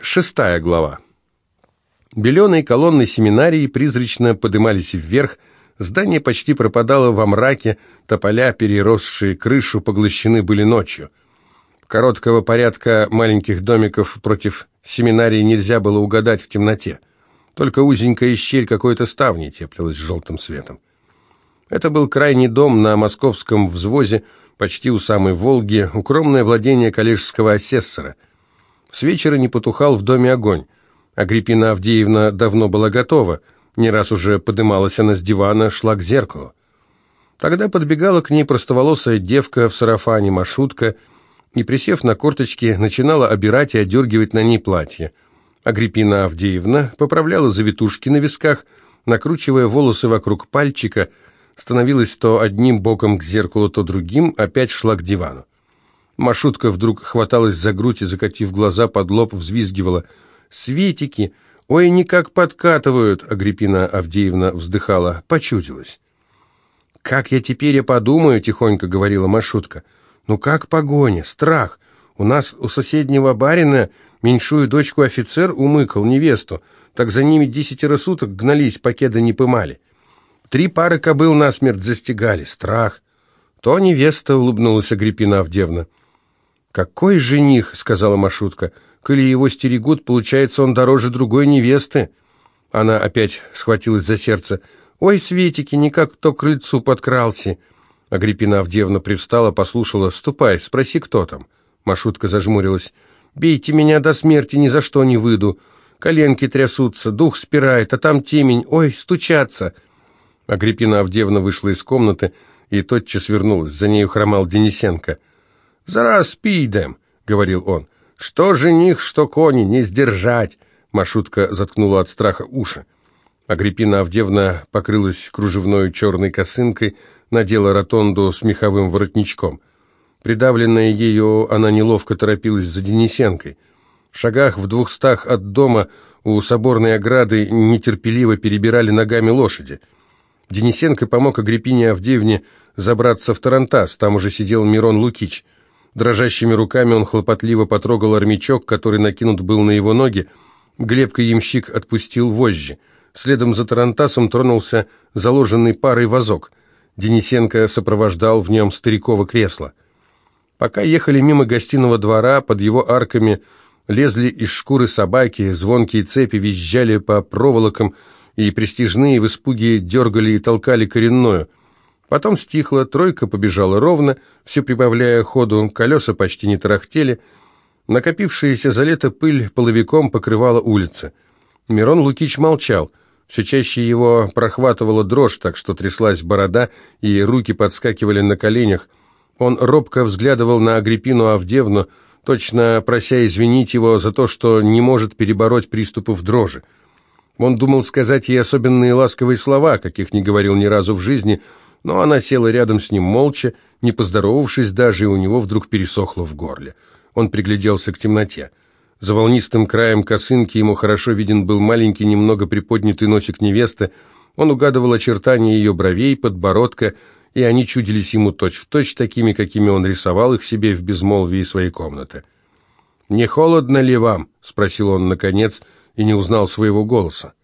Шестая глава. Беленые колонны семинарии призрачно подымались вверх, здание почти пропадало во мраке, тополя, переросшие крышу, поглощены были ночью. Короткого порядка маленьких домиков против семинарии нельзя было угадать в темноте. Только узенькая щель какой-то ставни теплилась желтым светом. Это был крайний дом на московском взвозе, почти у самой Волги, укромное владение коллежского асессора – с вечера не потухал в доме огонь. Агриппина Авдеевна давно была готова. Не раз уже подымалась она с дивана, шла к зеркалу. Тогда подбегала к ней простоволосая девка в сарафане, машутка, и, присев на корточки, начинала обирать и одергивать на ней платье. Агриппина Авдеевна поправляла завитушки на висках, накручивая волосы вокруг пальчика, становилась то одним боком к зеркалу, то другим, опять шла к дивану. Машутка вдруг хваталась за грудь и, закатив глаза под лоб, взвизгивала. «Светики! Ой, никак подкатывают!» Агриппина Авдеевна вздыхала. Почудилась. «Как я теперь и подумаю?» — тихонько говорила Машутка. «Ну как погоня? Страх! У нас у соседнего барина меньшую дочку офицер умыкал, невесту. Так за ними десятеро суток гнались, покеда не пымали. Три пары кобыл насмерть застигали. Страх!» «То невеста!» — улыбнулась Агриппина Авдеевна. «Какой жених?» — сказала Машутка. «Коли его стерегут, получается, он дороже другой невесты». Она опять схватилась за сердце. «Ой, Светики, никак то к крыльцу подкрался!» Агриппина Авдеевна привстала, послушала. «Ступай, спроси, кто там?» Машутка зажмурилась. «Бейте меня до смерти, ни за что не выйду. Коленки трясутся, дух спирает, а там темень. Ой, стучаться!» Агриппина Авдеевна вышла из комнаты и тотчас вернулась. За нею хромал Денисенко. «Зараз підем», — говорил он. «Что жених, что кони, не сдержать!» Машутка заткнула от страха уши. Агриппина Авдевна покрылась кружевной черной косынкой, надела ротонду с меховым воротничком. Придавленная ею, она неловко торопилась за Денисенкой. В шагах в двухстах от дома у соборной ограды нетерпеливо перебирали ногами лошади. Денисенко помог Агриппине Авдеевне забраться в Тарантас, там уже сидел Мирон Лукич. Дрожащими руками он хлопотливо потрогал армячок, который накинут был на его ноги. Глебка-ямщик отпустил вожжи. Следом за Тарантасом тронулся заложенный парой вазок. Денисенко сопровождал в нем стариково кресло. Пока ехали мимо гостиного двора, под его арками лезли из шкуры собаки, звонкие цепи визжали по проволокам, и престижные в испуге дергали и толкали коренную – Потом стихло, тройка побежала ровно, все прибавляя ходу, колеса почти не тарахтели. Накопившаяся за лето пыль половиком покрывала улицы. Мирон Лукич молчал. Все чаще его прохватывала дрожь, так что тряслась борода, и руки подскакивали на коленях. Он робко взглядывал на Агриппину Авдевну, точно прося извинить его за то, что не может перебороть приступов дрожи. Он думал сказать ей особенные ласковые слова, каких не говорил ни разу в жизни, но она села рядом с ним молча, не поздоровавшись даже, и у него вдруг пересохло в горле. Он пригляделся к темноте. За волнистым краем косынки ему хорошо виден был маленький, немного приподнятый носик невесты. Он угадывал очертания ее бровей, подбородка, и они чудились ему точь-в-точь точь такими, какими он рисовал их себе в безмолвии своей комнаты. «Не холодно ли вам?» — спросил он наконец, и не узнал своего голоса.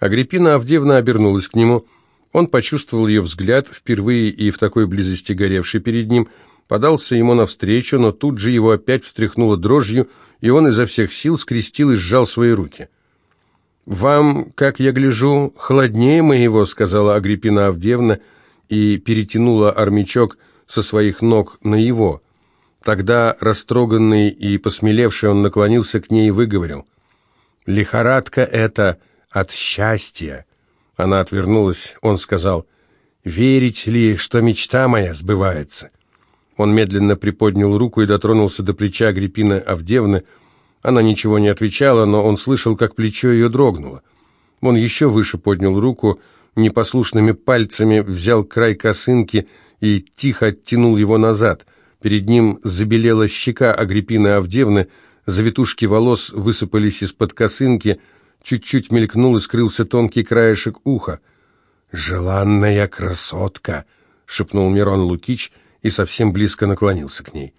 Агриппина Авдеевна обернулась к нему — он почувствовал ее взгляд, впервые и в такой близости горевший перед ним, подался ему навстречу, но тут же его опять встряхнуло дрожью, и он изо всех сил скрестил и сжал свои руки. «Вам, как я гляжу, холоднее моего», — сказала Агриппина Авдеевна и перетянула армячок со своих ног на его. Тогда, растроганный и посмелевший, он наклонился к ней и выговорил. «Лихорадка это от счастья». Она отвернулась. Он сказал, «Верить ли, что мечта моя сбывается?» Он медленно приподнял руку и дотронулся до плеча Агриппины Авдевны. Она ничего не отвечала, но он слышал, как плечо ее дрогнуло. Он еще выше поднял руку, непослушными пальцами взял край косынки и тихо оттянул его назад. Перед ним забелела щека Агриппины Авдевны, завитушки волос высыпались из-под косынки — Чуть-чуть мелькнул и скрылся тонкий краешек уха. «Желанная красотка!» — шепнул Мирон Лукич и совсем близко наклонился к ней.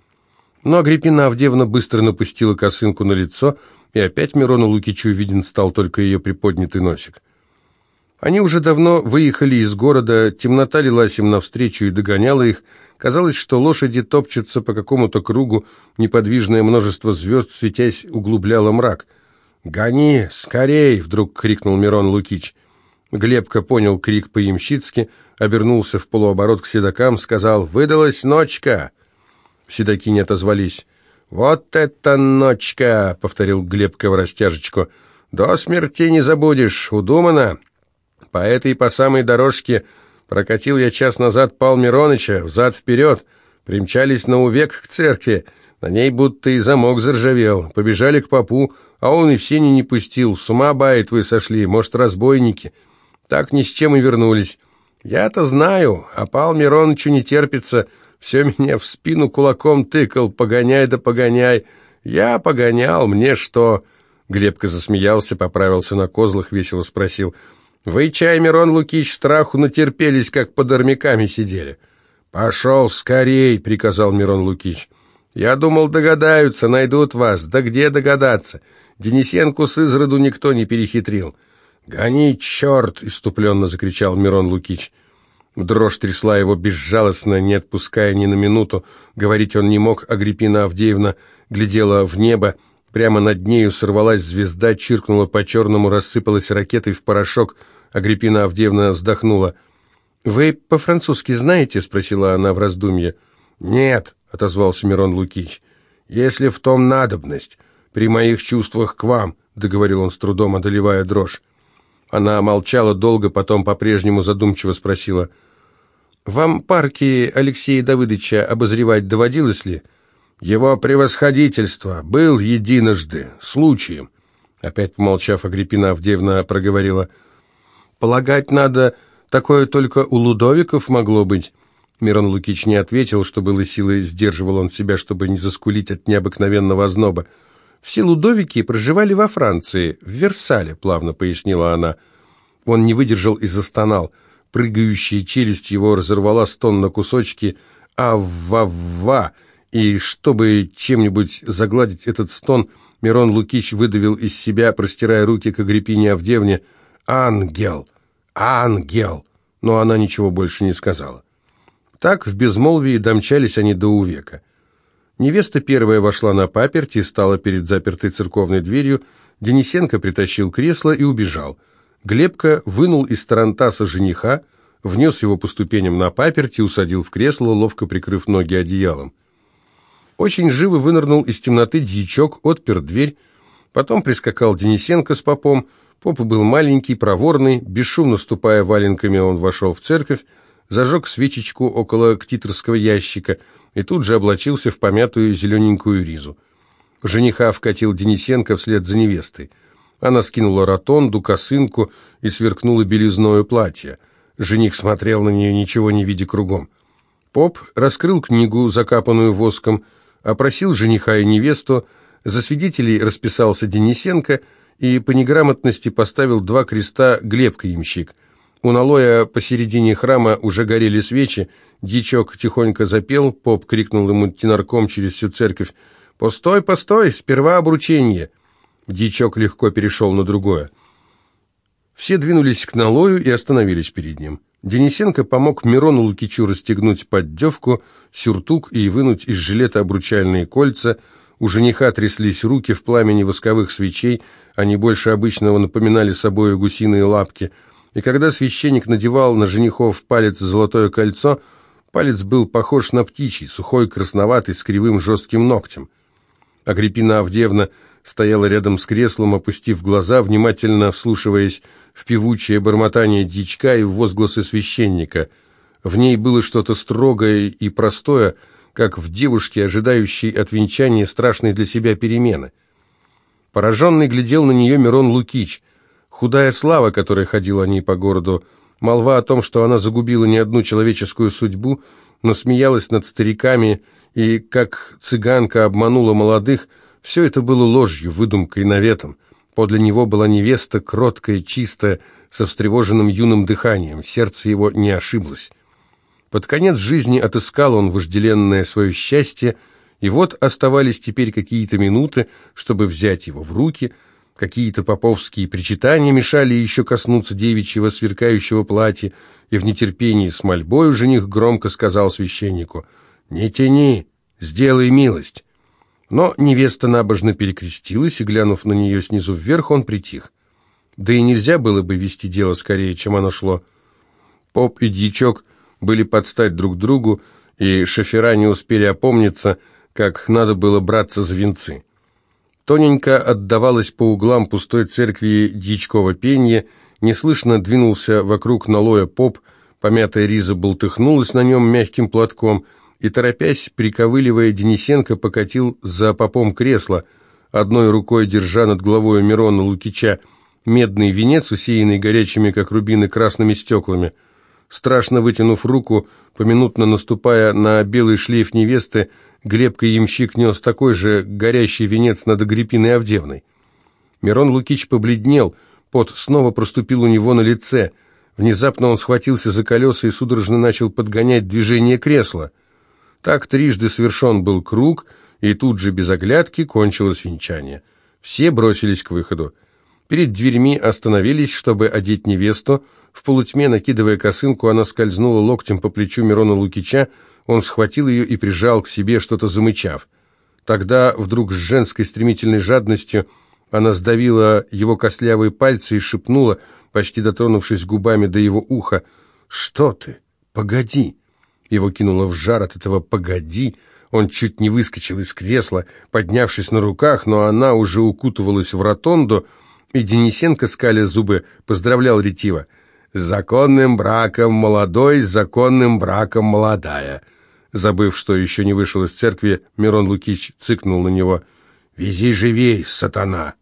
Но Агриппина Авдеевна быстро напустила косынку на лицо И опять Мирону Лукичу виден стал только ее приподнятый носик. Они уже давно выехали из города, темнота лилась им навстречу и догоняла их. Казалось, что лошади топчутся по какому-то кругу, неподвижное множество звезд, светясь, углубляло мрак. «Гони, скорей!» — вдруг крикнул Мирон Лукич. Глебка понял крик по-ямщицки, обернулся в полуоборот к седокам, сказал «Выдалась ночка!» Седоки не отозвались. «Вот это ночка!» — повторил Глебка в растяжечку. «До смерти не забудешь, удумано!» По этой по самой дорожке прокатил я час назад Пал Мироныча, взад-вперед. Примчались на увек к церкви. На ней будто и замок заржавел. Побежали к попу, а он и в сени не пустил. С ума бает вы сошли, может, разбойники. Так ни с чем и вернулись. Я-то знаю, а Пал Миронычу не терпится — все меня в спину кулаком тыкал, погоняй да погоняй. Я погонял, мне что?» Глебка засмеялся, поправился на козлах, весело спросил. «Вы, чай, Мирон Лукич, страху натерпелись, как под армяками сидели?» «Пошел скорей!» — приказал Мирон Лукич. «Я думал, догадаются, найдут вас. Да где догадаться? Денисенку с изроду никто не перехитрил». «Гони, черт!» — иступленно закричал Мирон Лукич. Дрожь трясла его безжалостно, не отпуская ни на минуту. Говорить он не мог, Агриппина Авдеевна глядела в небо. Прямо над нею сорвалась звезда, чиркнула по черному, рассыпалась ракетой в порошок. Агриппина Авдеевна вздохнула. «Вы по-французски знаете?» — спросила она в раздумье. «Нет», — отозвался Мирон Лукич. «Если в том надобность, при моих чувствах к вам», — договорил он с трудом, одолевая дрожь. Она молчала долго, потом по-прежнему задумчиво спросила — вам парки Алексея Давыдовича обозревать доводилось ли? Его превосходительство был единожды, случаем. Опять помолчав, Агриппина Авдеевна проговорила. Полагать надо, такое только у Лудовиков могло быть. Мирон Лукич не ответил, что было силой, сдерживал он себя, чтобы не заскулить от необыкновенного озноба. «Все Лудовики проживали во Франции, в Версале», — плавно пояснила она. Он не выдержал и застонал. Прыгающая челюсть его разорвала стон на кусочки «Ав-ва-ва!» И чтобы чем-нибудь загладить этот стон, Мирон Лукич выдавил из себя, простирая руки к Агриппине Авдевне, «Ангел! Ангел!» Но она ничего больше не сказала. Так в безмолвии домчались они до увека. Невеста первая вошла на паперть и стала перед запертой церковной дверью. Денисенко притащил кресло и убежал – Глебка вынул из тарантаса жениха, внес его по ступеням на паперть и усадил в кресло, ловко прикрыв ноги одеялом. Очень живо вынырнул из темноты дьячок, отпер дверь, потом прискакал Денисенко с попом, поп был маленький, проворный, бесшумно ступая валенками, он вошел в церковь, зажег свечечку около ктиторского ящика и тут же облачился в помятую зелененькую ризу. Жениха вкатил Денисенко вслед за невестой. Она скинула ротонду, косынку и сверкнула белизное платье. Жених смотрел на нее, ничего не видя кругом. Поп раскрыл книгу, закапанную воском, опросил жениха и невесту, за свидетелей расписался Денисенко и по неграмотности поставил два креста Глебка-ямщик. У налоя посередине храма уже горели свечи, дичок тихонько запел, поп крикнул ему тенарком через всю церковь «Постой, постой, сперва обручение!» Дьячок легко перешел на другое. Все двинулись к налою и остановились перед ним. Денисенко помог Мирону Лукичу расстегнуть поддевку, сюртук и вынуть из жилета обручальные кольца. У жениха тряслись руки в пламени восковых свечей, они больше обычного напоминали собой гусиные лапки. И когда священник надевал на женихов палец золотое кольцо, палец был похож на птичий, сухой, красноватый, с кривым жестким ногтем. Агриппина Авдеевна стояла рядом с креслом, опустив глаза, внимательно вслушиваясь в певучее бормотание дичка и в возгласы священника. В ней было что-то строгое и простое, как в девушке, ожидающей от венчания страшной для себя перемены. Пораженный глядел на нее Мирон Лукич. Худая слава, которая ходила о ней по городу, молва о том, что она загубила не одну человеческую судьбу, но смеялась над стариками и, как цыганка обманула молодых, все это было ложью, выдумкой, наветом. Подле него была невеста, кроткая, чистая, со встревоженным юным дыханием. Сердце его не ошиблось. Под конец жизни отыскал он вожделенное свое счастье И вот оставались теперь какие-то минуты, чтобы взять его в руки. Какие-то поповские причитания мешали еще коснуться девичьего сверкающего платья, и в нетерпении с мольбой жених громко сказал священнику «Не тяни, сделай милость». Но невеста набожно перекрестилась, и, глянув на нее снизу вверх, он притих. Да и нельзя было бы вести дело скорее, чем оно шло. Поп и дьячок были под стать друг другу, и шофера не успели опомниться, как надо было браться за венцы. Тоненько отдавалось по углам пустой церкви дьячково пенье, неслышно двинулся вокруг налоя поп, помятая риза болтыхнулась на нем мягким платком, и, торопясь, приковыливая Денисенко, покатил за попом кресло, одной рукой держа над головой Мирона Лукича медный венец, усеянный горячими, как рубины, красными стеклами. Страшно вытянув руку, поминутно наступая на белый шлейф невесты, Глебка Ямщик нес такой же горящий венец над Агриппиной Авдевной. Мирон Лукич побледнел, пот снова проступил у него на лице. Внезапно он схватился за колеса и судорожно начал подгонять движение кресла. Так трижды совершен был круг, и тут же без оглядки кончилось венчание. Все бросились к выходу. Перед дверьми остановились, чтобы одеть невесту. В полутьме, накидывая косынку, она скользнула локтем по плечу Мирона Лукича, он схватил ее и прижал к себе, что-то замычав. Тогда вдруг с женской стремительной жадностью она сдавила его костлявые пальцы и шепнула, почти дотронувшись губами до его уха, «Что ты? Погоди!» Его кинуло в жар от этого «погоди!» Он чуть не выскочил из кресла, поднявшись на руках, но она уже укутывалась в ротонду, и Денисенко, скаля зубы, поздравлял ретиво. «С законным браком молодой, законным браком молодая!» Забыв, что еще не вышел из церкви, Мирон Лукич цыкнул на него. «Вези живей, сатана!»